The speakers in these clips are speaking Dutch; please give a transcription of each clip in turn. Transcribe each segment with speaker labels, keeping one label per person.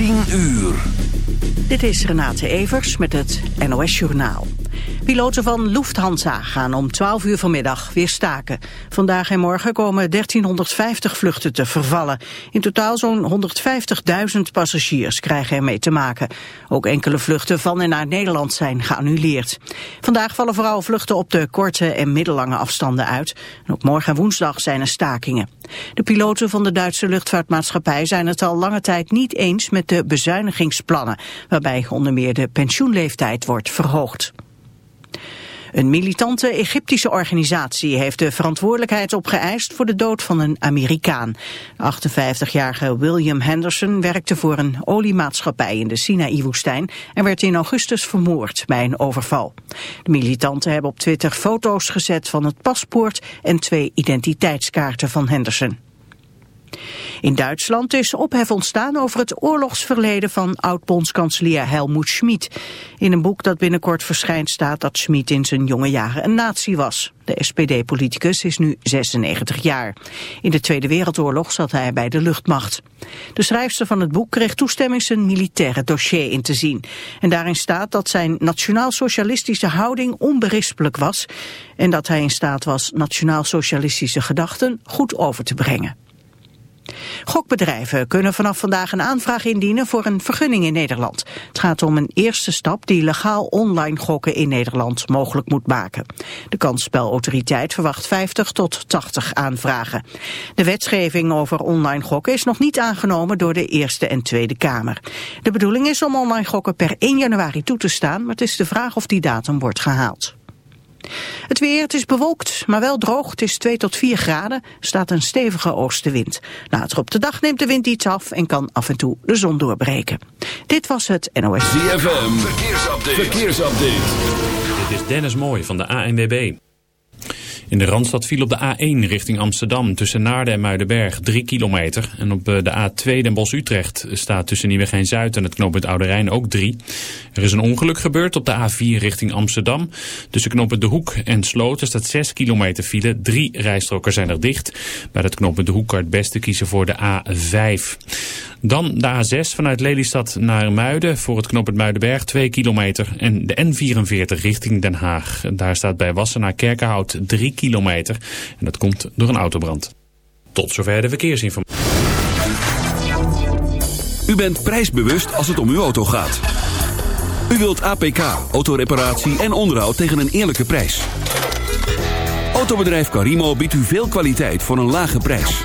Speaker 1: 10 uur.
Speaker 2: Dit is Renate Evers met het NOS Journaal. Piloten van Lufthansa gaan om 12 uur vanmiddag weer staken. Vandaag en morgen komen 1350 vluchten te vervallen. In totaal zo'n 150.000 passagiers krijgen ermee te maken. Ook enkele vluchten van en naar Nederland zijn geannuleerd. Vandaag vallen vooral vluchten op de korte en middellange afstanden uit. En ook morgen en woensdag zijn er stakingen. De piloten van de Duitse luchtvaartmaatschappij zijn het al lange tijd niet eens met de bezuinigingsplannen, waarbij onder meer de pensioenleeftijd wordt verhoogd. Een militante Egyptische organisatie heeft de verantwoordelijkheid opgeëist voor de dood van een Amerikaan. De 58-jarige William Henderson werkte voor een oliemaatschappij in de Sinaï-woestijn en werd in augustus vermoord bij een overval. De militanten hebben op Twitter foto's gezet van het paspoort en twee identiteitskaarten van Henderson. In Duitsland is ophef ontstaan over het oorlogsverleden van oud-bondskanselier Helmoet Schmid. In een boek dat binnenkort verschijnt staat dat Schmid in zijn jonge jaren een nazi was. De SPD-politicus is nu 96 jaar. In de Tweede Wereldoorlog zat hij bij de luchtmacht. De schrijfster van het boek kreeg toestemming zijn militaire dossier in te zien. En daarin staat dat zijn nationaal-socialistische houding onberispelijk was... en dat hij in staat was nationaal-socialistische gedachten goed over te brengen. Gokbedrijven kunnen vanaf vandaag een aanvraag indienen voor een vergunning in Nederland. Het gaat om een eerste stap die legaal online gokken in Nederland mogelijk moet maken. De kansspelautoriteit verwacht 50 tot 80 aanvragen. De wetgeving over online gokken is nog niet aangenomen door de Eerste en Tweede Kamer. De bedoeling is om online gokken per 1 januari toe te staan, maar het is de vraag of die datum wordt gehaald. Het weer, het is bewolkt, maar wel droog. Het is 2 tot 4 graden, staat een stevige oostenwind. Later op de dag neemt de wind iets af en kan af en toe de zon doorbreken. Dit was het NOS.
Speaker 1: ZFM, verkeersupdate. verkeersupdate.
Speaker 3: Dit is Dennis Mooij van de ANWB. In de Randstad viel op de A1 richting Amsterdam tussen Naarden en Muidenberg 3 kilometer. En op eh, de A2 Den Bosch-Utrecht staat tussen Nieuwegein-Zuid en het knooppunt Oude Rijn ook 3. Er is een ongeluk gebeurd op de A4 richting Amsterdam. Tussen knooppunt De Hoek en Sloten staat 6 kilometer file. Drie rijstroken zijn er dicht. Bij het knooppunt De Hoek kan het beste kiezen voor de A5. Dan de A6 vanuit Lelystad naar Muiden voor het knooppunt Muidenberg 2 kilometer. En de N44 richting Den Haag. Daar staat bij Wassenaar Kerkenhout 3 kilometer. En dat komt door een autobrand. Tot zover de verkeersinformatie.
Speaker 1: U bent prijsbewust als het om uw auto gaat. U wilt APK, autoreparatie en onderhoud tegen een eerlijke prijs. Autobedrijf Carimo biedt u veel kwaliteit voor een lage prijs.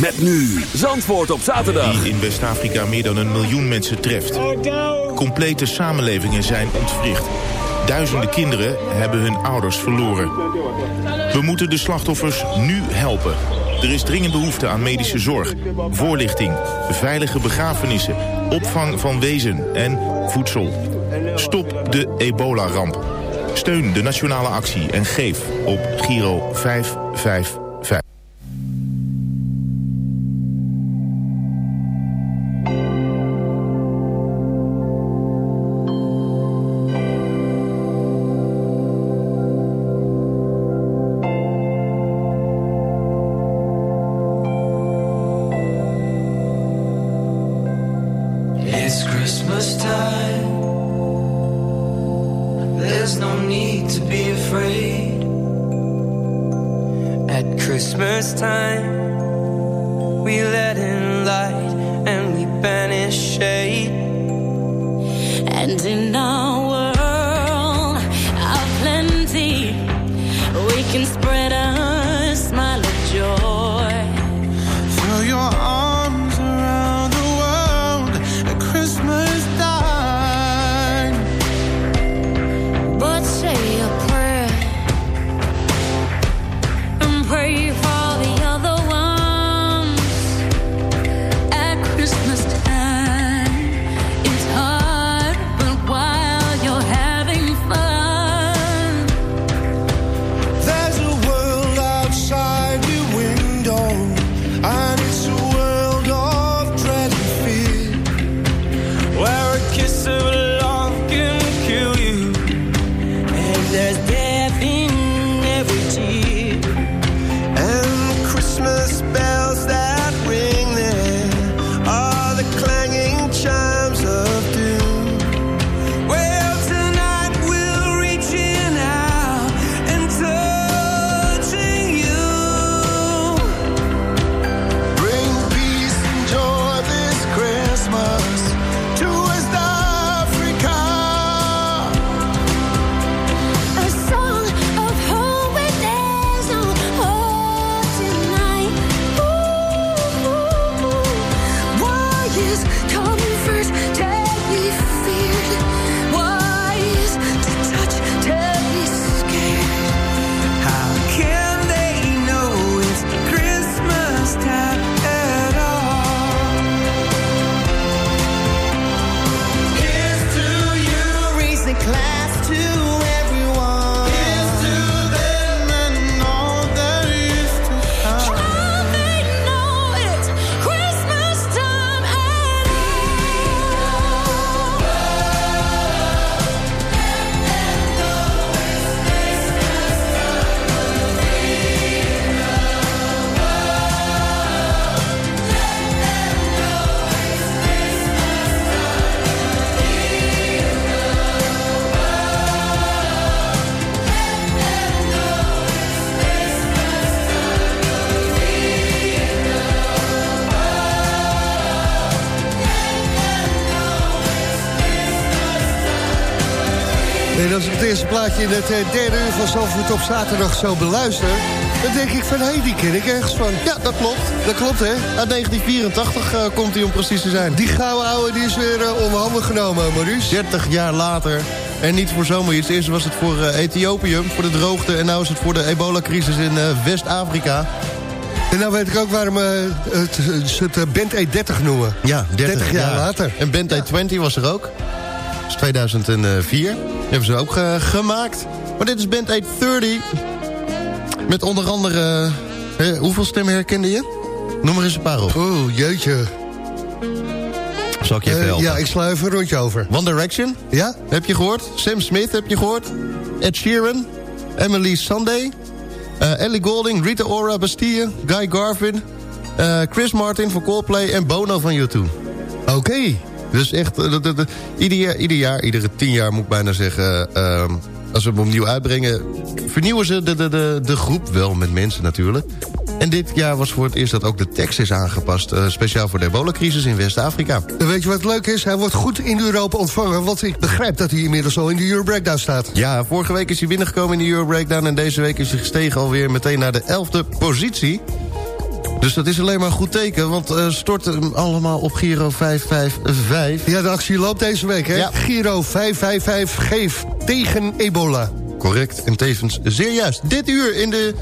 Speaker 1: Met nu Zandvoort op zaterdag.
Speaker 4: die in West-Afrika meer dan een miljoen mensen treft. Complete samenlevingen zijn ontwricht. Duizenden kinderen hebben hun ouders verloren. We moeten de slachtoffers nu helpen. Er is dringend behoefte aan medische zorg, voorlichting, veilige begrafenissen, opvang van wezen en voedsel. Stop de ebola-ramp. Steun de nationale actie en geef op Giro 555.
Speaker 5: Plaatje in het eh, derde uur van Zalvoort op zaterdag zo beluister... dan denk ik van, hé, hey, die ken ik ergens van.
Speaker 6: Ja, dat klopt.
Speaker 5: Dat klopt, hè?
Speaker 6: Uit 1984 eh, komt hij om precies te zijn.
Speaker 5: Die gouden ouwe die is weer uh, onder handen genomen, Maurice.
Speaker 6: 30 jaar later. En niet voor zomaar iets. Eerst was het voor eh, Ethiopië, voor de droogte. En nu is het voor de ebola-crisis in eh, West-Afrika.
Speaker 5: En nou weet ik ook waarom het, het uh, Band E30 noemen.
Speaker 6: Ja, 30,
Speaker 5: 30 jaar later.
Speaker 6: En Band E20 was er ook. Dat is 2004. Hebben ze ook uh, gemaakt. Maar dit is Band 830. Met onder andere... Uh, hoeveel stemmen herkende je? Noem er eens een paar op.
Speaker 5: Oeh, jeetje.
Speaker 6: Zal ik je even helpen?
Speaker 5: Ja, ik sla even een rondje over.
Speaker 6: One Direction?
Speaker 5: Ja?
Speaker 6: Heb je gehoord? Sam Smith heb je gehoord? Ed Sheeran? Emily Sunday? Ellie Golding, Rita Ora, Bastille, Guy Garvin... Chris Martin van Coldplay en Bono van U2.
Speaker 5: Oké. Okay.
Speaker 6: Dus echt, de, ieder, jaar, ieder jaar, iedere tien jaar moet ik bijna zeggen... Uh, als we hem opnieuw uitbrengen... vernieuwen ze de, de, de, de groep wel met mensen natuurlijk. En dit jaar was voor het eerst dat ook de tekst is aangepast. Uh, speciaal voor de ebola-crisis in West-Afrika.
Speaker 5: Weet je wat leuk is? Hij wordt goed in Europa ontvangen. Want ik begrijp dat hij inmiddels al in de Euro Breakdown staat.
Speaker 6: Ja, vorige week is hij binnengekomen in de Euro Breakdown... en deze week is hij gestegen alweer meteen naar de elfde positie. Dus dat is alleen maar een goed teken, want uh, stort hem allemaal op Giro 555.
Speaker 5: Ja, de actie loopt deze week, hè?
Speaker 6: Ja.
Speaker 5: Giro 555 geef tegen ebola.
Speaker 6: Correct, en tevens zeer juist. Dit uur in de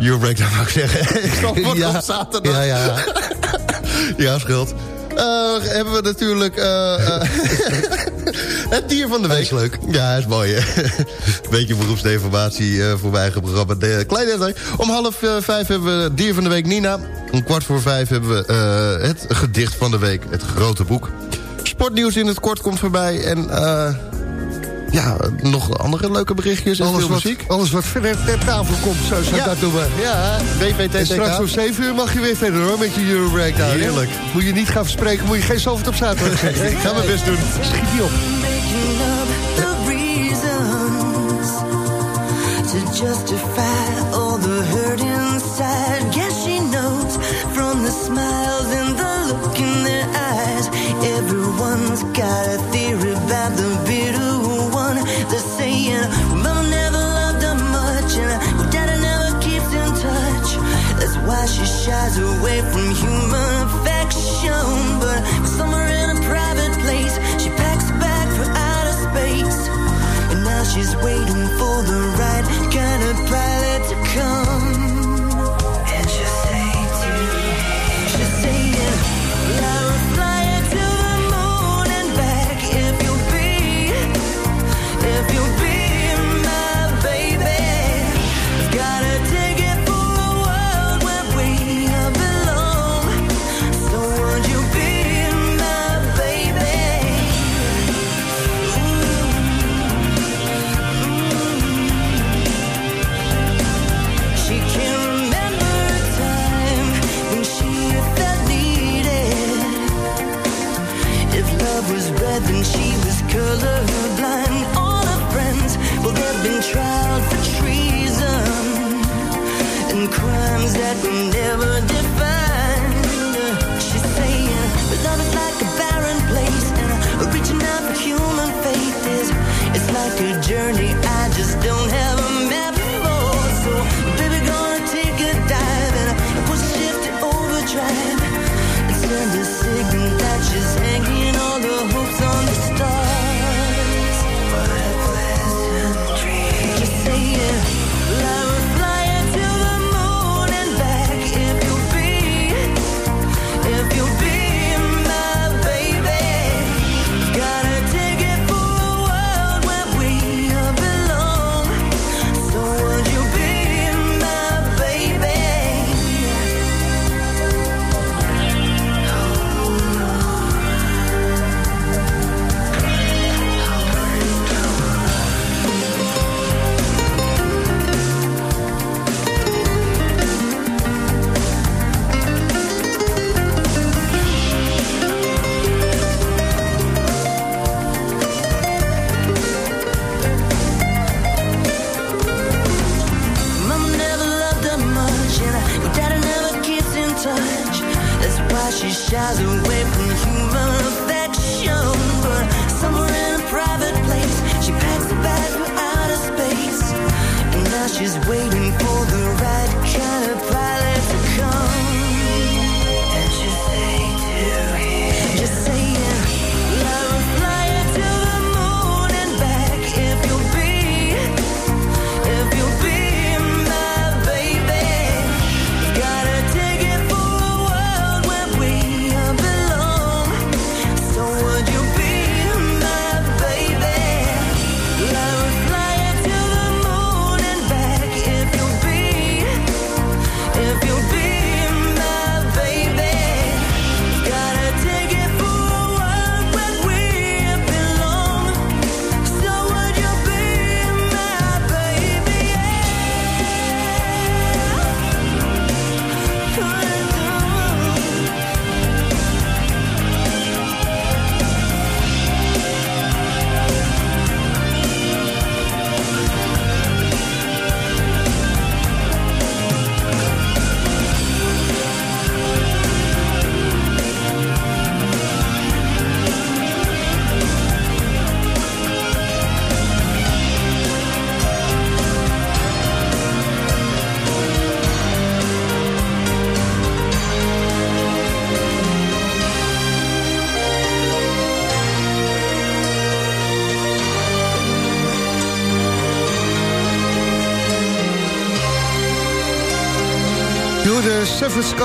Speaker 6: Euro Breakdown, mag ik zeggen. Ik zal ja. op zaterdag.
Speaker 5: Ja, ja.
Speaker 6: ja, schuld. Uh, hebben we natuurlijk uh, het dier van de week.
Speaker 5: is leuk.
Speaker 6: Ja, is mooi. Beetje beroepsdeformatie voorbij gebracht. De kleine detail. Om half vijf hebben we het dier van de week Nina. Om kwart voor vijf hebben we het gedicht van de week. Het grote boek. Sportnieuws in het kort komt voorbij. En ja, nog andere leuke berichtjes en
Speaker 5: alles wat,
Speaker 6: muziek.
Speaker 5: Alles wat verder ter tafel komt, zo zou
Speaker 6: ja.
Speaker 5: dat doen.
Speaker 6: Ja, BVT
Speaker 5: En straks om 7 uur mag je weer verder hoor, met je Euro Breakdown.
Speaker 6: Heerlijk.
Speaker 5: Moet je niet gaan verspreken, moet je geen zoveel op zaterdag.
Speaker 6: Ik ga mijn best doen.
Speaker 5: Schiet niet op.
Speaker 7: justify all the hurt inside. Guess she knows from the smiles and the look in their eyes. Everyone's got a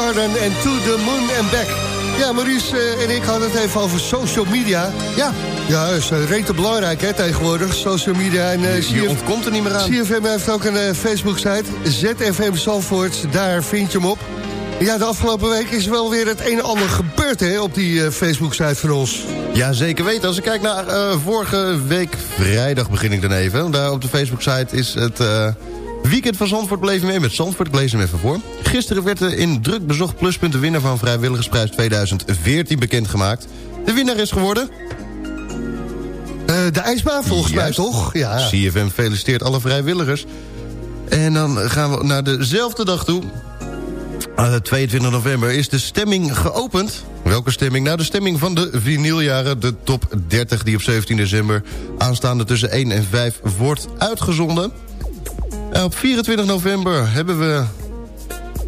Speaker 5: Garden en To the Moon and Back. Ja, Maurice eh, en ik hadden het even over social media. Ja. Ja, dat is uh, rete belangrijk hè, tegenwoordig, social media. En, uh,
Speaker 6: Je ontkomt er niet meer aan.
Speaker 5: CFM heeft ook een eh, Facebook-site, ZFM Zalvoort, daar vind je hem op. Ja, de afgelopen week is wel weer het een en ander gebeurd hè, op die eh, Facebook-site van ons.
Speaker 6: Ja, zeker weten. Als ik kijk naar eh, vorige week vrijdag begin ik dan even. Daar op de Facebook-site is het eh, weekend van Zandvoort bleven mee met Zandvoort. Ik lees hem even voor. Gisteren werd er in druk bezocht pluspunt de winnaar van Vrijwilligersprijs 2014 bekendgemaakt. De winnaar is geworden...
Speaker 5: Eh, de ijsbaan volgens mij toch? Ja.
Speaker 6: CFM feliciteert alle vrijwilligers. En dan gaan we naar dezelfde dag toe. Uh, 22 november is de stemming geopend. Welke stemming? Nou, de stemming van de vinyljaren. De top 30 die op 17 december aanstaande tussen 1 en 5 wordt uitgezonden. En op 24 november hebben we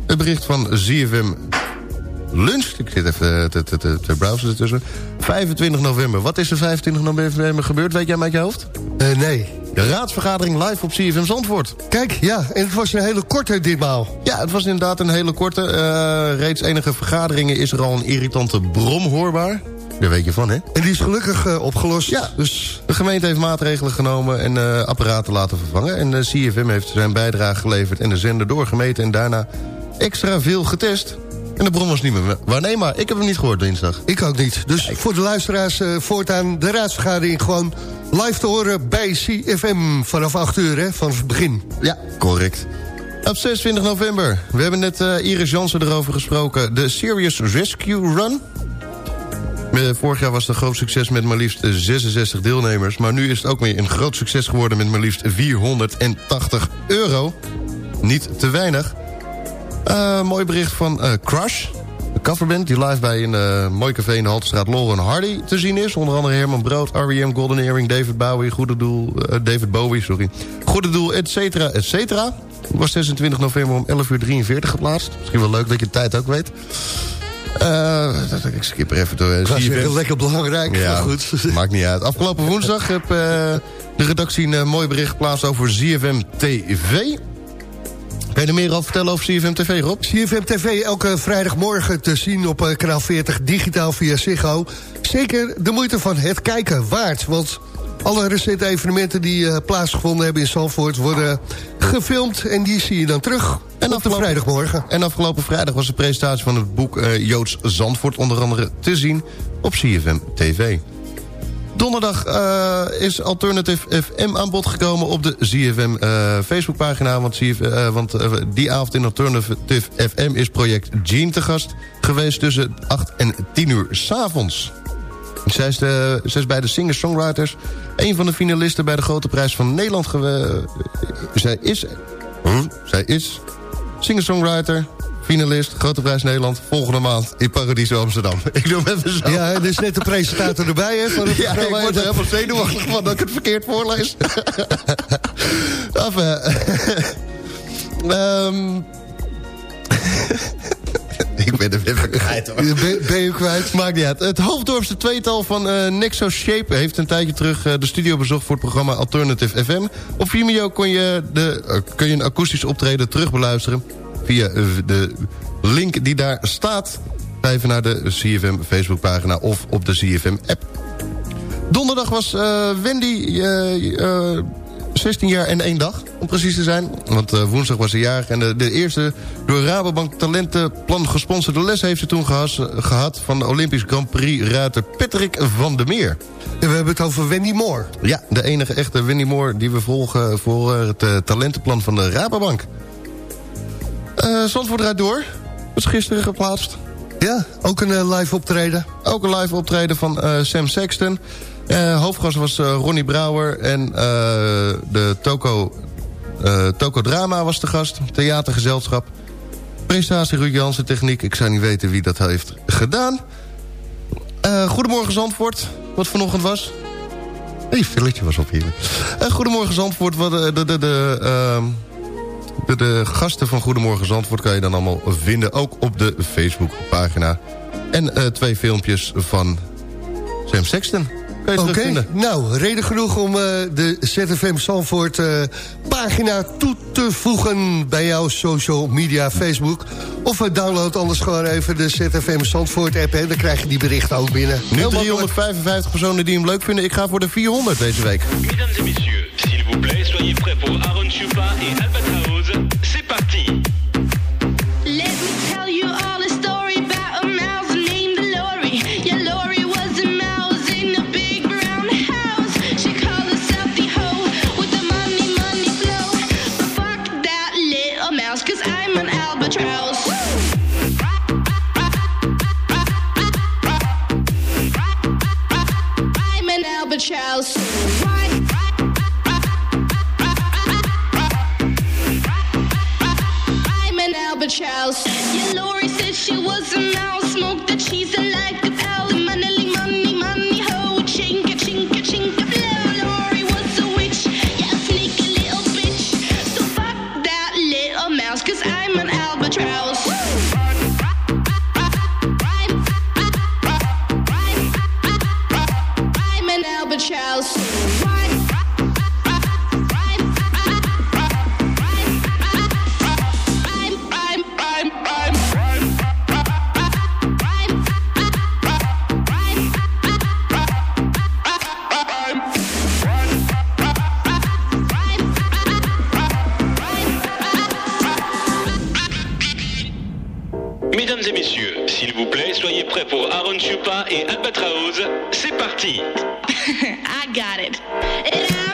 Speaker 6: het bericht van ZFM lunch. Ik zit even te, te, te, te browsen ertussen. 25 november. Wat is er 25 november gebeurd? Weet jij met je hoofd?
Speaker 5: Eh, nee.
Speaker 6: De raadsvergadering live op CFM Zandvoort.
Speaker 5: Kijk, ja, en het was een hele korte ditmaal.
Speaker 6: Ja, het was inderdaad een hele korte. eh, reeds enige vergaderingen is er al een irritante brom hoorbaar. Daar weet je van, hè?
Speaker 5: En die is gelukkig eh, opgelost.
Speaker 6: Ja, dus de gemeente heeft maatregelen genomen en eh, apparaten laten vervangen. En de CFM heeft zijn bijdrage geleverd en de zender doorgemeten... en daarna extra veel getest. En de bron was niet meer waarneembaar. Ik heb hem niet gehoord dinsdag.
Speaker 5: Ik ook niet. Dus voor de luisteraars eh, voortaan de raadsvergadering gewoon live te horen bij CFM vanaf 8 uur, hè, van het begin.
Speaker 6: Ja, correct. Op 26 november. We hebben net eh, Iris Jansen erover gesproken. De Serious Rescue Run. Vorig jaar was het een groot succes met maar liefst eh, 66 deelnemers. Maar nu is het ook weer een groot succes geworden met maar liefst 480 euro. Niet te weinig. Eh, mooi bericht van eh, Crush. De coverband die live bij een eh, mooi café in de Haltestraat Lauren Hardy te zien is. Onder andere Herman Brood, R.E.M., Golden Earring, David Bowie, Goede Doel, David Bowie, sorry. Goede Doel, et cetera, et cetera. Was 26 november om 11 uur 43 geplaatst. Misschien wel leuk dat je de tijd ook weet. Dat- ik skip er even door.
Speaker 5: Dat is weer lekker belangrijk,
Speaker 6: Ja,
Speaker 5: goed.
Speaker 6: maakt niet uit. Afgelopen woensdag heb eh, de redactie een eh, mooi bericht geplaatst over ZFM TV. Kan je er meer over vertellen over CFM TV, Rob?
Speaker 5: CFM TV elke vrijdagmorgen te zien op kanaal 40 digitaal via Ziggo. Zeker de moeite van het kijken waard, want alle recente evenementen die eh, plaatsgevonden hebben in Zandvoort worden gefilmd en die zie je dan terug en op de vrijdagmorgen.
Speaker 6: En afgelopen vrijdag was de presentatie van het boek eh, Joods Zandvoort... onder andere te zien op CFM TV. Donderdag eh, is Alternative FM aan bod gekomen op de ZFM eh, Facebookpagina. Want, CF, want die avond in Alternative FM is project Jean te gast geweest... tussen 8 en 10 uur s'avonds. Zij is, de, zij is bij de singer-songwriters een van de finalisten bij de Grote Prijs van Nederland. Zij is... Huh? Zij is singer-songwriter, finalist, Grote Prijs Nederland... volgende maand in Paradiso Amsterdam. Ik doe hem even zo.
Speaker 5: Ja, er is net de presentator erbij, hè? Van het
Speaker 6: Ja, ik word er helemaal zenuwachtig van dat ik het verkeerd voorlees. Af, eh. Ik ben hem even kwijt.
Speaker 5: Ben, ben je kwijt?
Speaker 6: Maakt niet uit. Het Hoofddorpse tweetal van eh, Nexo Shape heeft een tijdje terug eh, de studio bezocht voor het programma Alternative FM. Op Vimeo kon je, de, eh, kun je een akoestisch optreden terugbeluisteren via de link die daar staat. Ga naar de CFM Facebookpagina of op de CFM app. Donderdag was Wendy 16 jaar en één dag, om precies te zijn. Want eh, woensdag was ze jarig en de, de eerste door Rabobank Talentenplan gesponsorde les... heeft ze toen gehas- gehad van de Olympisch Grand Prix ruiter Patrick van der Meer.
Speaker 5: En we hebben het over Wendy Moore.
Speaker 6: Ja, de enige echte Wendy Moore die we volgen voor eh, het eh, talentenplan van de Rabobank. Eh Zandvoort rijdt door. Was gisteren geplaatst.
Speaker 5: Ja, ook een eh, live optreden.
Speaker 6: Ook een live optreden van eh, Sam Sexton. Eh hoofdgast was eh, Ronnie Brouwer en eh, de Toko, Toko Drama was de gast. Theatergezelschap. Presentatie Ruud Jansen, techniek. Ik zou niet weten wie dat heeft gedaan. Goedemorgen Zandvoort, wat vanochtend was. Hé, filletje was op hier. Goedemorgen Zandvoort, wat, de, de, de, ehm, de, de gasten van Goedemorgen Zandvoort kan je dan allemaal vinden. Ook op de Facebookpagina. En twee filmpjes van Sam Sexton. Kan je
Speaker 5: Oké, nou, reden genoeg om eh, de ZFM Zandvoort eh, pagina toe te voegen bij jouw social media Facebook. Of eh, download anders gewoon even de ZFM Zandvoort app, hè, dan krijg je die berichten ook binnen.
Speaker 6: Nu
Speaker 5: Heel makkelijk.
Speaker 6: 355 personen die hem leuk vinden. Ik ga voor de 400 deze week.
Speaker 8: Mesdames et messieurs, s'il vous plaît, soyez prêts pour Aaron Chupa et. C'est parti
Speaker 9: I got it.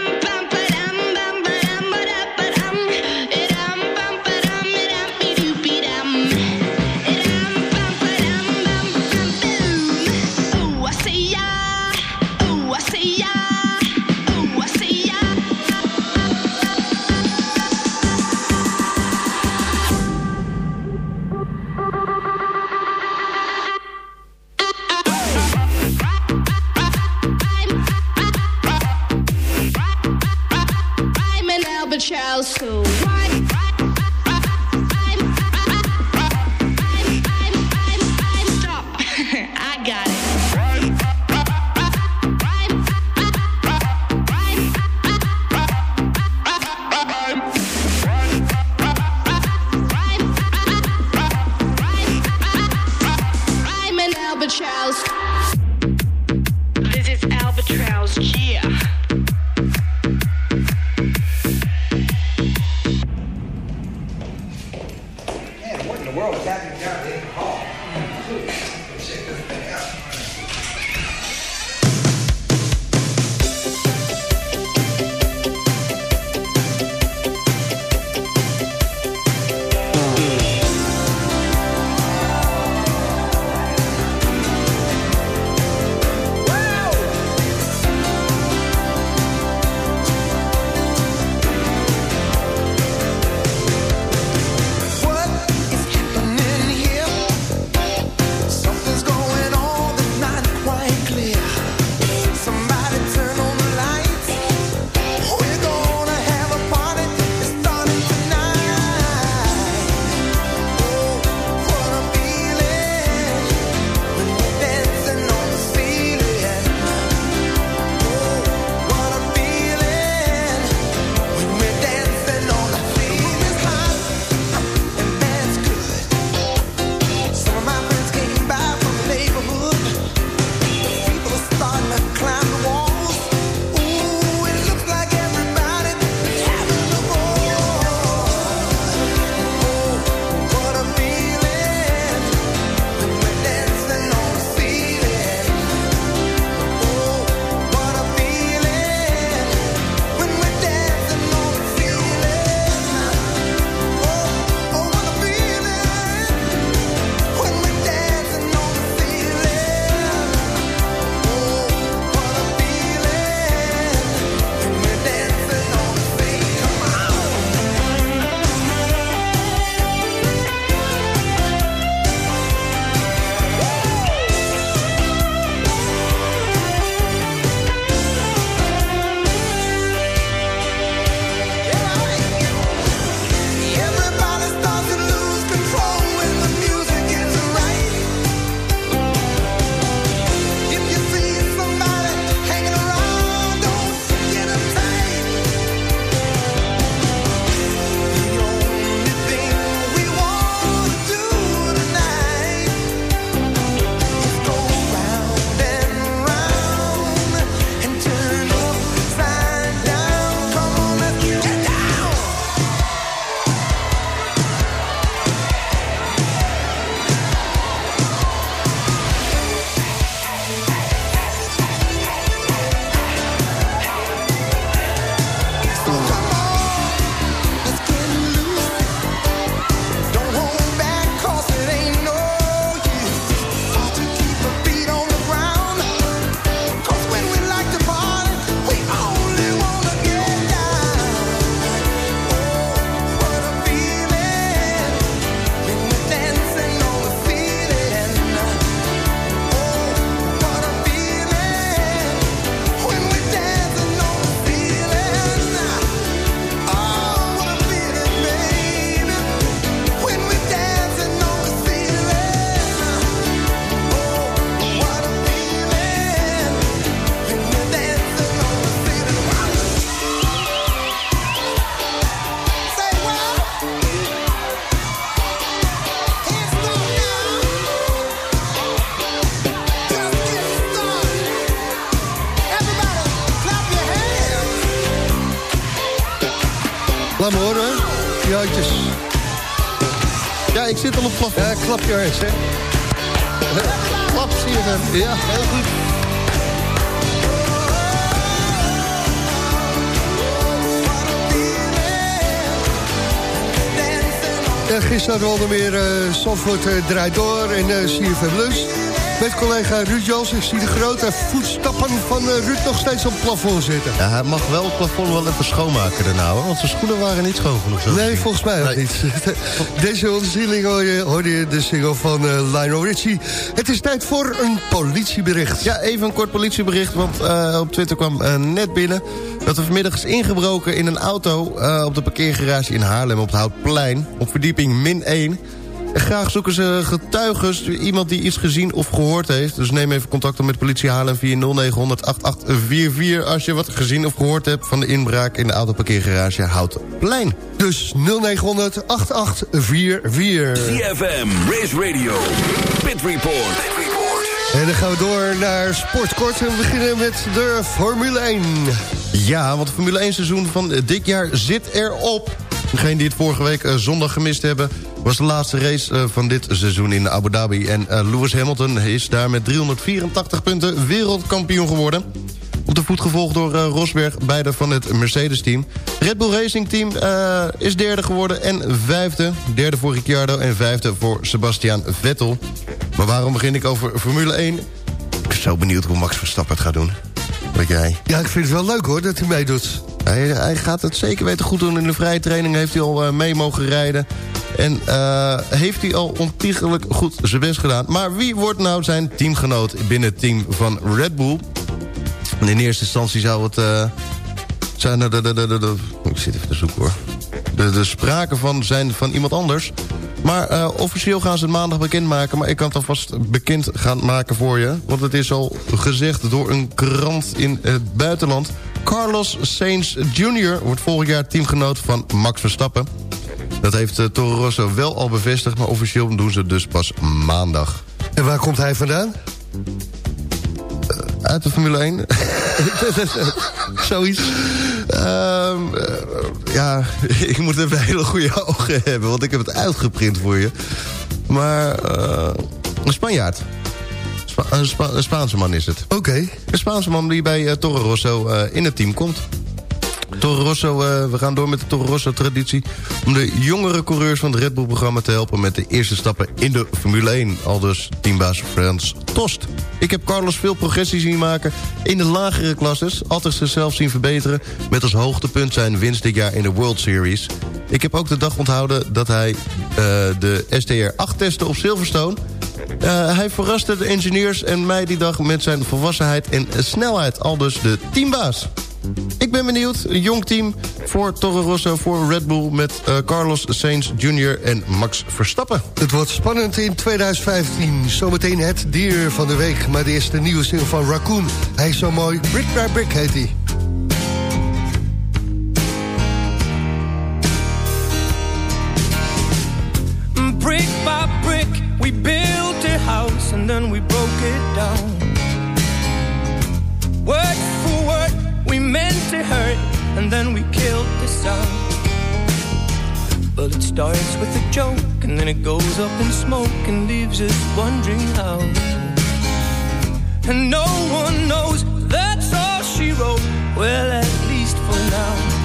Speaker 5: Klap je eens, hè. Klap, CFM. Ja, heel goed. En gisteren hadden we meer uh, Zandvoort uh, draait door en uh, CFM Lunch. Met collega Ruud Jans, ik zie de grote voetstappen van uh, Ruud nog steeds op het plafond zitten.
Speaker 6: Ja, hij mag wel het plafond wel even schoonmaken daarna, hoor, want zijn schoenen waren niet schoon genoeg. Zo
Speaker 5: nee, volgens mij ook nee. niet. Deze ontzieling hoor je, hoorde je de single van uh, Lionel Richie. Het is tijd voor een politiebericht.
Speaker 6: Ja, even een kort politiebericht, want uh, op Twitter kwam uh, net binnen... dat er vanmiddag is ingebroken in een auto op de parkeergarage in Haarlem op het Houtplein. Op verdieping min 1... Graag zoeken ze getuigen, iemand die iets gezien of gehoord heeft. Dus neem even contact op met politie Haarlem via 0900 8844... als je wat gezien of gehoord hebt van de inbraak in de autoparkeergarage Houtplein.
Speaker 5: Dus 0900 8844.
Speaker 1: CFM, Race Radio, Pit Report.
Speaker 5: En dan gaan we door naar Sportkort en we beginnen met de Formule 1.
Speaker 6: Ja, want het Formule 1 seizoen van dit jaar zit erop. Degene die het vorige week uh, zondag gemist hebben... was de laatste race uh, van dit seizoen in Abu Dhabi. En uh, Lewis Hamilton is daar met 384 punten wereldkampioen geworden. Op de voet gevolgd door Rosberg, beide van het Mercedes-team. Red Bull Racing Team is derde geworden en vijfde. Derde voor Ricciardo en vijfde voor Sebastian Vettel. Maar waarom begin ik over Formule 1? Ik ben zo benieuwd hoe Max Verstappen het gaat doen. Wat jij?
Speaker 5: Ja, ik vind het wel leuk hoor, dat hij meedoet.
Speaker 6: Hij, hij, gaat het zeker weten goed doen. In de vrije training heeft hij al uh, mee mogen rijden. En uh, heeft hij al ontiegelijk goed zijn best gedaan. Maar wie wordt nou zijn teamgenoot binnen het team van Red Bull? In eerste instantie zou het... Uh, zijn de, de, de, de, ik zit even te zoeken hoor. De, de sprake van zijn van iemand anders. Maar officieel gaan ze het maandag bekendmaken. Maar ik kan het alvast bekend gaan maken voor je. Want het is al gezegd door een krant in het buitenland. Carlos Sainz Jr. wordt volgend jaar teamgenoot van Max Verstappen. Dat heeft uh, Toro Rosso wel al bevestigd... maar officieel doen ze het dus pas maandag.
Speaker 5: En waar komt hij vandaan?
Speaker 6: Uh, uit de Formule 1.
Speaker 5: Zoiets.
Speaker 6: Um, uh, ja, ik moet even hele goede ogen hebben... want ik heb het uitgeprint voor je. Maar een Spanjaard. Spa een, Spa een, Spaanse man is het.
Speaker 5: Oké. Okay.
Speaker 6: Een Spaanse man die bij uh, Toro Rosso uh, in het team komt. Toro Rosso, uh, we gaan door met de Toro Rosso-traditie... om de jongere coureurs van het Red Bull-programma te helpen... met de eerste stappen in de Formule 1. Al dus teambaas Frans Tost. Ik heb Carlos veel progressie zien maken in de lagere klasses. Altijd zichzelf zien verbeteren... met als hoogtepunt zijn winst dit jaar in de World Series. Ik heb ook de dag onthouden dat hij uh, de STR-8 testte op Silverstone... Uh, hij verraste de engineers en mij die dag met zijn volwassenheid en snelheid. Al dus de teambaas. Ik ben benieuwd. Een jong team voor Toro Rosso, voor Red Bull... met uh, Carlos Sainz Jr. en Max Verstappen.
Speaker 5: Het wordt spannend in 2015. Zometeen het dier van de week. Maar de eerste nieuwe single van Raccoon. Hij is zo mooi. Brick by Brick heet hij.
Speaker 10: Meant hurt and then we killed the sound. Well, it starts with a joke and then it goes up in smoke and leaves us wondering how. And no one knows that's all she wrote. Well, at least for now.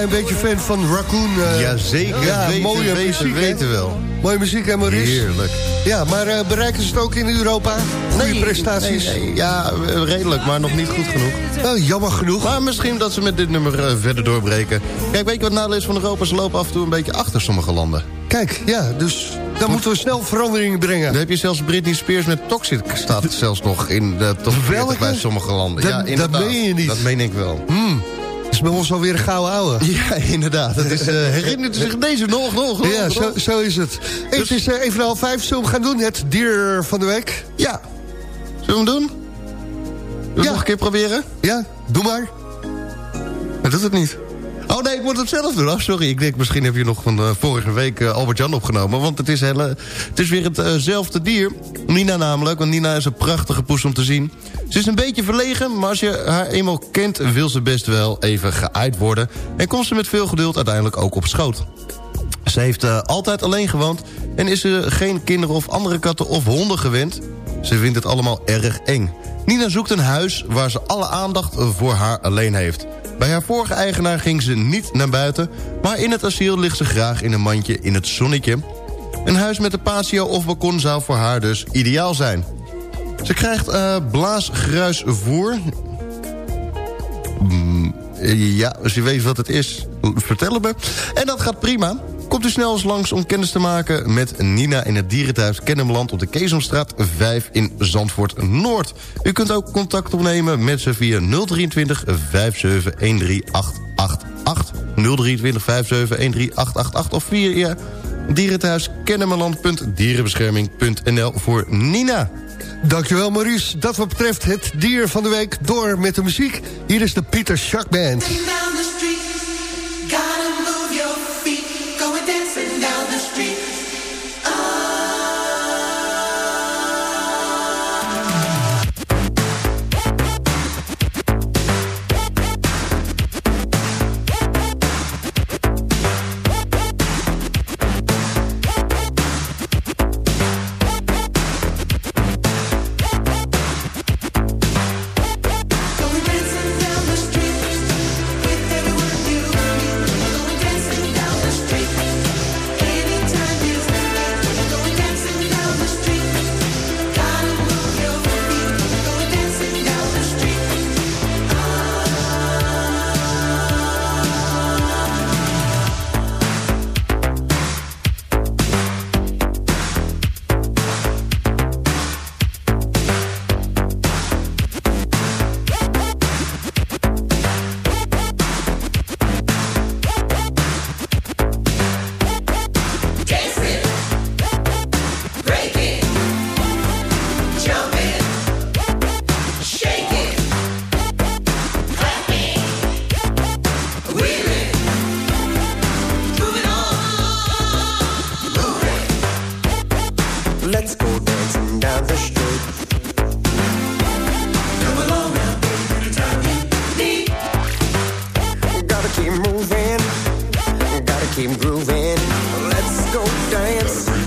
Speaker 5: jij een beetje fan van Raccoon? eh?
Speaker 6: Jazeker,
Speaker 5: ja,
Speaker 6: weten,
Speaker 5: mooie
Speaker 6: weten,
Speaker 5: muziek,
Speaker 6: weten wel.
Speaker 5: Mooie muziek, hè Maurice?
Speaker 6: Heerlijk.
Speaker 5: Ja, maar eh, bereiken ze het ook in Europa? Goede
Speaker 6: Nee,
Speaker 5: prestaties?
Speaker 6: nee, nee. Ja, eh, redelijk, maar nog niet goed genoeg.
Speaker 5: Oh, jammer genoeg.
Speaker 6: Maar misschien dat ze met dit nummer verder doorbreken. Kijk, weet je wat het nadeel is van Europa? Ze lopen af en toe een beetje achter sommige landen.
Speaker 5: Kijk, ja, dus dan moeten we snel veranderingen brengen.
Speaker 6: Dan heb je zelfs Britney Spears met Toxic staat zelfs nog in de top 40
Speaker 5: Welke?
Speaker 6: bij sommige landen.
Speaker 5: Dat-
Speaker 6: ja,
Speaker 5: dat meen je niet.
Speaker 6: Dat meen ik wel.
Speaker 5: Hmm, is bij ons alweer een gouden ouwe.
Speaker 6: Ja, inderdaad. Dat is, eh herinnert zich deze nog, nog, nog?
Speaker 5: Ja,
Speaker 6: nog?
Speaker 5: zo, zo is het. Hey, het is eh, even half vijf. Zullen we gaan doen? Het dier van de week?
Speaker 6: Ja. Zullen we hem doen? Zullen we nog een keer proberen?
Speaker 5: Ja, doe maar.
Speaker 6: Dat doet het niet. Oh nee, ik moet het zelf doen. Oh, sorry, ik denk misschien heb je nog van eh, vorige week eh, Albert-Jan opgenomen. Want het is, hele, het is weer hetzelfde dier. Nina namelijk, want Nina is een prachtige poes om te zien. Ze is een beetje verlegen, maar als je haar eenmaal kent... wil ze best wel even geëid worden. En komt ze met veel geduld uiteindelijk ook op schoot. Ze heeft eh, altijd alleen gewoond en is ze geen kinderen of andere katten of honden gewend. Ze vindt het allemaal erg eng. Nina zoekt een huis waar ze alle aandacht voor haar alleen heeft. Bij haar vorige eigenaar ging ze niet naar buiten... maar in het asiel ligt ze graag in een mandje in het zonnetje. Een huis met een patio of balkon zou voor haar dus ideaal zijn. Ze krijgt eh blaasgruisvoer. Mm, ja, als je weet wat het is, vertel het me. En dat gaat prima. Komt u snel eens langs om kennis te maken met Nina in het dierenthuis Kennemerland... op de Keesomstraat 5 in Zandvoort-Noord. U kunt ook contact opnemen met ze via 023 57 13888. 023 57 13888 of via dierenthuiskennemerland.dierenbescherming.nl voor Nina.
Speaker 5: Dankjewel Maurice. Dat wat betreft het dier van de week. Door met de muziek. Hier is de Pieter Schack Band.
Speaker 10: go dance.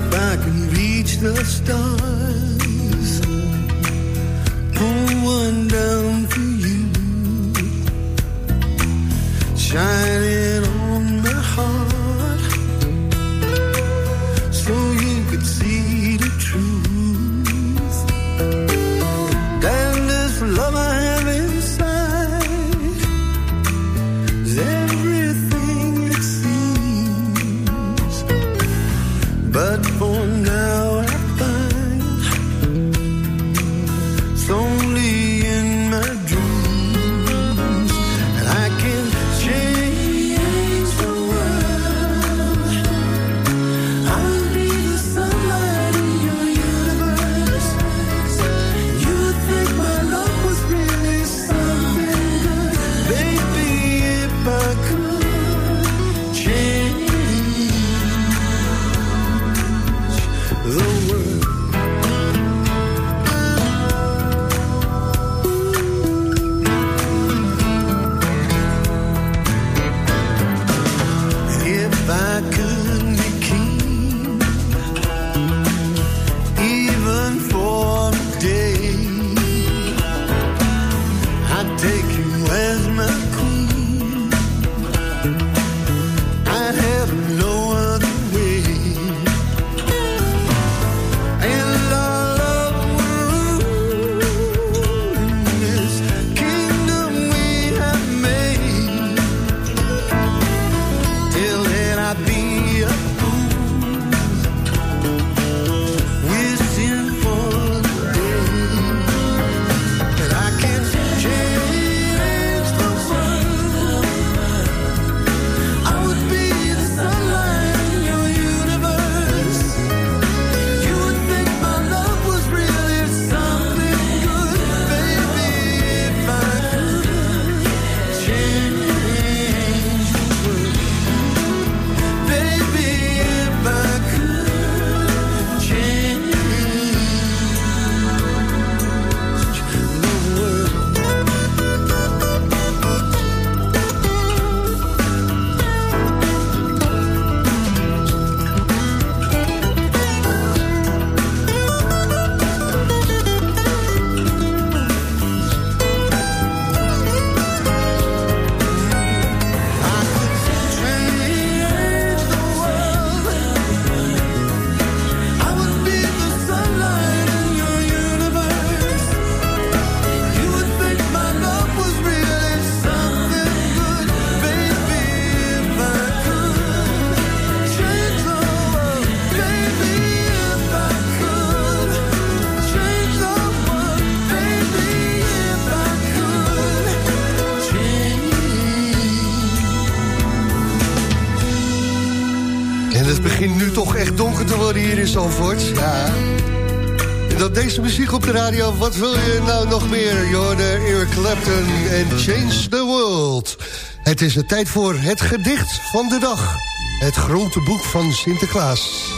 Speaker 11: if I can reach the
Speaker 12: stars. Pull one
Speaker 10: down for you, shining. In
Speaker 5: Zandvoort. Ja. En dat deze muziek op de radio, wat wil je nou nog meer? Je hoorde Eric Clapton en Change the World. Het is de tijd voor het gedicht van de dag. Het grote boek van Sinterklaas.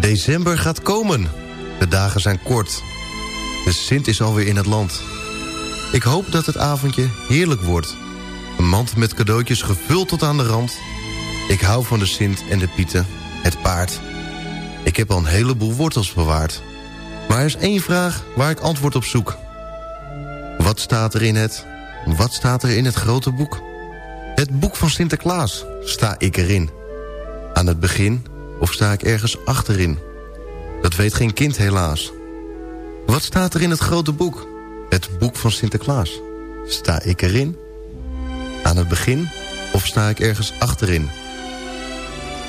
Speaker 6: December gaat komen. De dagen zijn kort. De Sint is alweer in het land. Ik hoop dat het avondje heerlijk wordt. Een mand met cadeautjes gevuld tot aan de rand. Ik hou van de Sint en de Pieten, het paard. Ik heb al een heleboel wortels bewaard. Maar er is één vraag waar ik antwoord op zoek. Wat staat er in het... Wat staat er in het grote boek? Het boek van Sinterklaas. Sta ik erin? Aan het begin of sta ik ergens achterin? Dat weet geen kind helaas. Wat staat er in het grote boek? Het boek van Sinterklaas. Sta ik erin? Aan het begin of sta ik ergens achterin?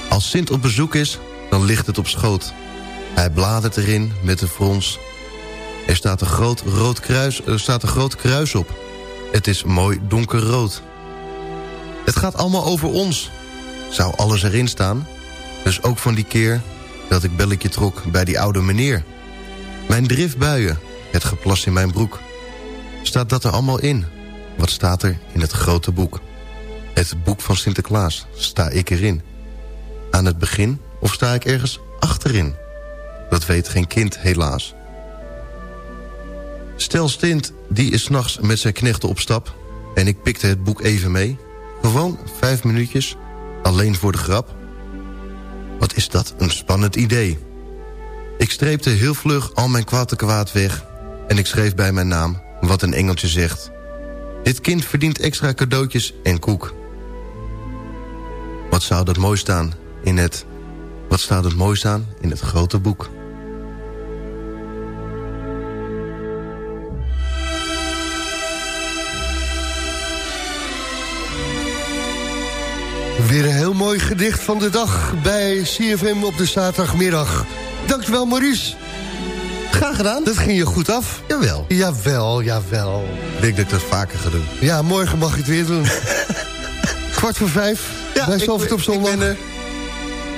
Speaker 6: Als Sint op bezoek is, dan ligt het op schoot. Hij bladert erin met een frons. Er staat een groot, rood kruis, er staat een groot kruis op. Het is mooi donkerrood. Het gaat allemaal over ons. Zou alles erin staan? Dus ook van die keer dat ik belletje trok bij die oude meneer. Mijn driftbuien, het geplas in mijn broek. Staat dat er allemaal in? Wat staat er in het grote boek? Het boek van Sinterklaas, sta ik erin? Aan het begin of sta ik ergens achterin? Dat weet geen kind helaas. Stel Stint, die is s'nachts met zijn knechten op stap... en ik pikte het boek even mee. Gewoon vijf minuutjes, alleen voor de grap. Wat is dat een spannend idee... Ik streepte heel vlug al mijn kwaad kwaad weg... en ik schreef bij mijn naam wat een engeltje zegt. Dit kind verdient extra cadeautjes en koek. Wat zou dat mooi staan in het... Wat staat het mooi staan in het grote boek?
Speaker 13: Weer een heel mooi gedicht van de dag bij CFM op de zaterdagmiddag. Dankjewel Maurice.
Speaker 6: Graag gedaan.
Speaker 13: Dat ging je goed af.
Speaker 6: Jawel.
Speaker 13: Jawel, jawel.
Speaker 6: Ik denk dat ik dat vaker ga doen.
Speaker 13: Ja, morgen mag je het weer doen. Kwart voor vijf.
Speaker 6: Ja, Wij
Speaker 13: het op zondag.
Speaker 6: Ik ben.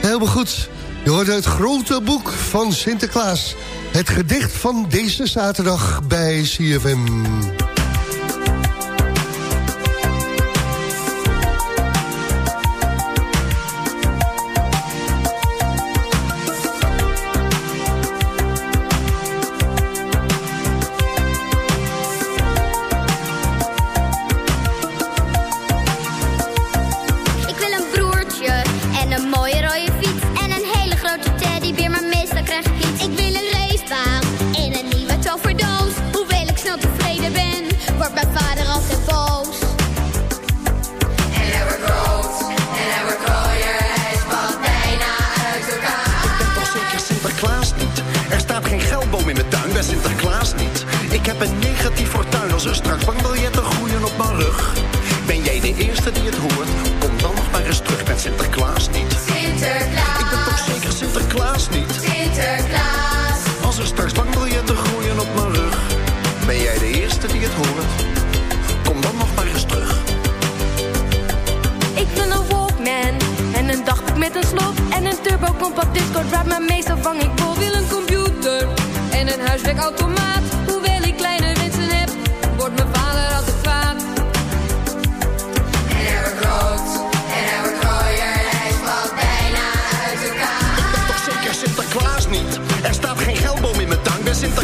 Speaker 13: Helemaal goed. Je hoort het grote boek van Sinterklaas. Het gedicht van deze zaterdag bij CFM.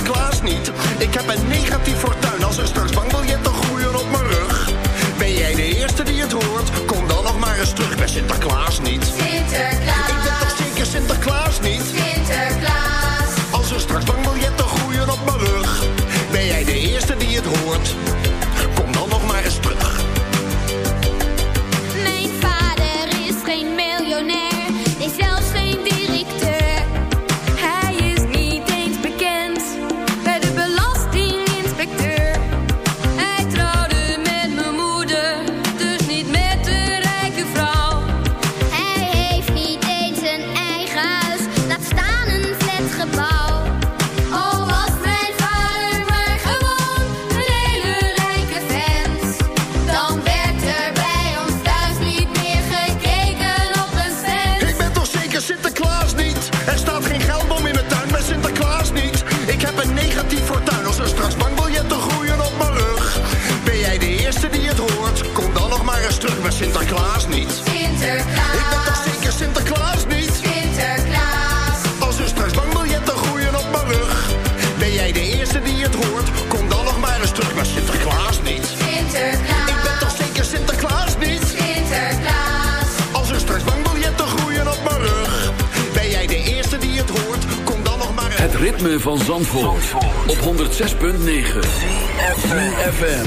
Speaker 14: Sinterklaas niet. Ik heb een negatief fortuin als
Speaker 15: een
Speaker 14: straks
Speaker 16: bang Zandvoort, op 106.9 CFFM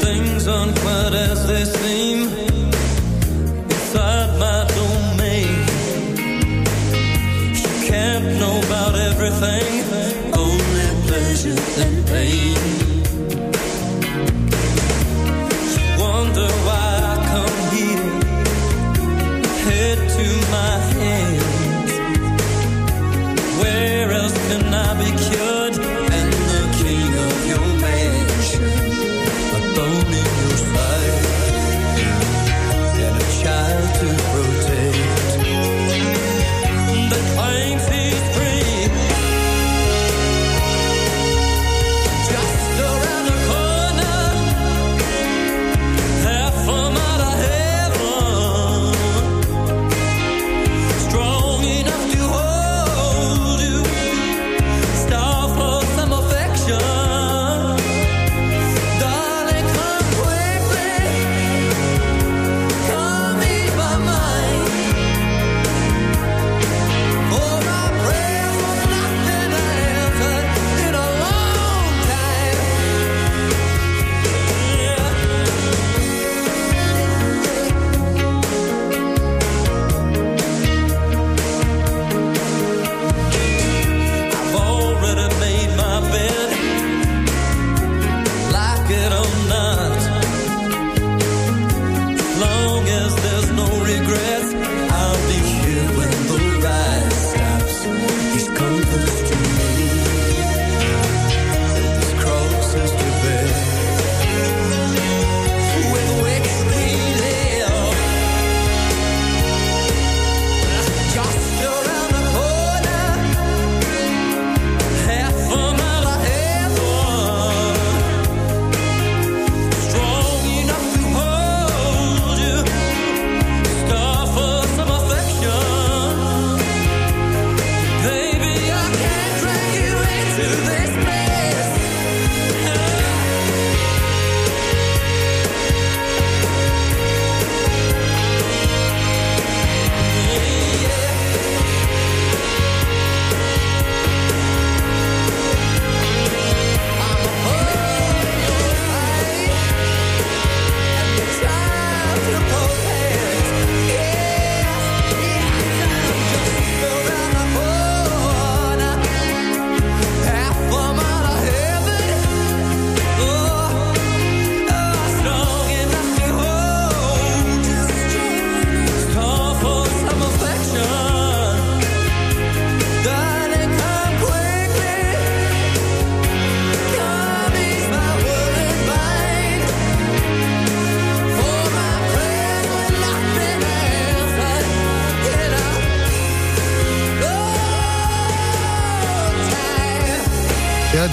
Speaker 10: Things aren't quite as they seem. everything, only pleasure and pain.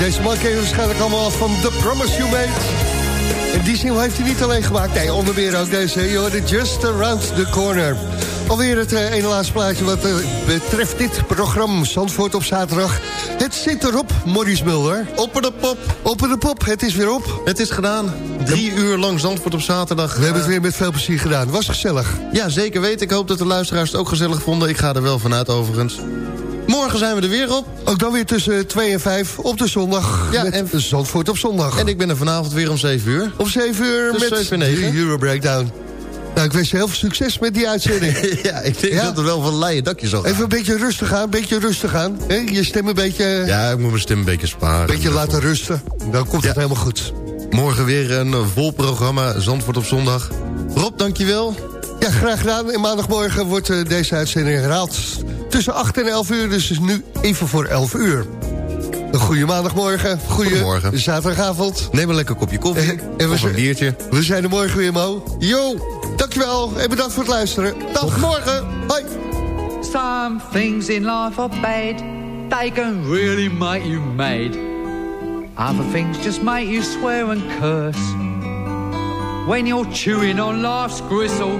Speaker 5: Deze man ken je waarschijnlijk allemaal af van The Promise You Made. En die single heeft hij niet alleen gemaakt. Nee, onder meer ook deze. Je hoorde Just Around the Corner. Alweer het uh, ene laatste plaatje wat eh, betreft dit programma. Zandvoort op zaterdag. Het zit erop, Maurice Mulder.
Speaker 6: Op de pop.
Speaker 5: Op de pop, het is weer op.
Speaker 6: Het is gedaan. Drie uur lang Zandvoort op zaterdag.
Speaker 5: We hebben het weer met veel plezier gedaan. Was gezellig.
Speaker 6: Ja, zeker weten. Ik hoop dat de luisteraars het ook gezellig vonden. Ik ga er wel vanuit overigens. Morgen zijn we er weer op.
Speaker 5: Ook dan weer tussen 2 en 5 op de zondag.
Speaker 6: Ja, en-
Speaker 5: Zandvoort op zondag.
Speaker 6: En ik ben er vanavond weer om 7 uur.
Speaker 5: Om 7 uur
Speaker 6: Dus
Speaker 5: met
Speaker 6: 7 en 9.
Speaker 5: de Euro Breakdown. Nou, ik wens je heel veel succes met die uitzending.
Speaker 6: ja, ik denk
Speaker 5: Ja.
Speaker 6: dat er wel van leien dakje zal gaan.
Speaker 5: Even een beetje rustig aan, een beetje rustig aan. Je stem een beetje,
Speaker 6: Ja, ik moet mijn stem een beetje sparen.
Speaker 5: een beetje laten rusten. Dan komt het
Speaker 6: Ja.
Speaker 5: helemaal goed.
Speaker 6: Morgen weer een vol programma. Zandvoort op zondag. Rob, dankjewel.
Speaker 5: Ja, graag gedaan. En maandagmorgen wordt eh, deze uitzending herhaald. Tussen 8 en 11 uur, dus is nu even voor 11 uur. Een goede maandagmorgen, goede
Speaker 6: Goedemorgen.
Speaker 5: zaterdagavond.
Speaker 6: Neem een lekker kopje koffie.
Speaker 5: Eh, en we
Speaker 6: of een biertje.
Speaker 5: We zijn er morgen weer, Mo.
Speaker 6: Yo,
Speaker 5: Dankjewel en bedankt voor het luisteren.
Speaker 6: tot morgen.
Speaker 5: Hoi.
Speaker 17: Some things in life are bad. They can really make you mad. Other things just make you swear and curse. When you're chewing on life's gristle,